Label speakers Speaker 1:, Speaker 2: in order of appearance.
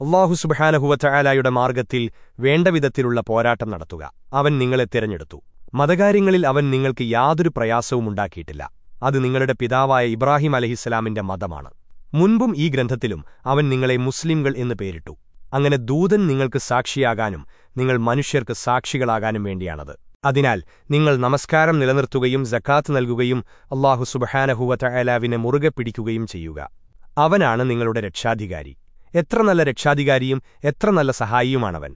Speaker 1: അള്ളാഹു സുബഹാനഹുവറ്റയാലായുടെ മാർഗത്തിൽ വേണ്ടവിധത്തിലുള്ള പോരാട്ടം നടത്തുക. അവൻ നിങ്ങളെ തിരഞ്ഞെടുത്തു. മതകാര്യങ്ങളിൽ അവൻ നിങ്ങൾക്ക് യാതൊരു പ്രയാസവും ഉണ്ടാക്കിയിട്ടില്ല. അത് നിങ്ങളുടെ പിതാവായ ഇബ്രാഹിം അലഹിസ്സലാമിന്റെ മതമാണ്. മുൻപും ഈ ഗ്രന്ഥത്തിലും അവൻ നിങ്ങളെ മുസ്ലിംകൾ എന്ന് പേരിട്ടു. അങ്ങനെ ദൂതൻ നിങ്ങൾക്ക് സാക്ഷിയാകാനും നിങ്ങൾ മനുഷ്യർക്ക് സാക്ഷികളാകാനും വേണ്ടിയാണത്. അതിനാൽ നിങ്ങൾ നമസ്കാരം നിലനിർത്തുകയും ജക്കാത്ത് നൽകുകയും അള്ളാഹു സുബഹാനഹുവറ്റയാലാവിനെ മുറുകെ പിടിക്കുകയും ചെയ്യുക. അവനാണ് നിങ്ങളുടെ രക്ഷാധികാരി. എത്ര നല്ല രക്ഷാധികാരിയും എത്ര നല്ല സഹായിയുമാണവൻ.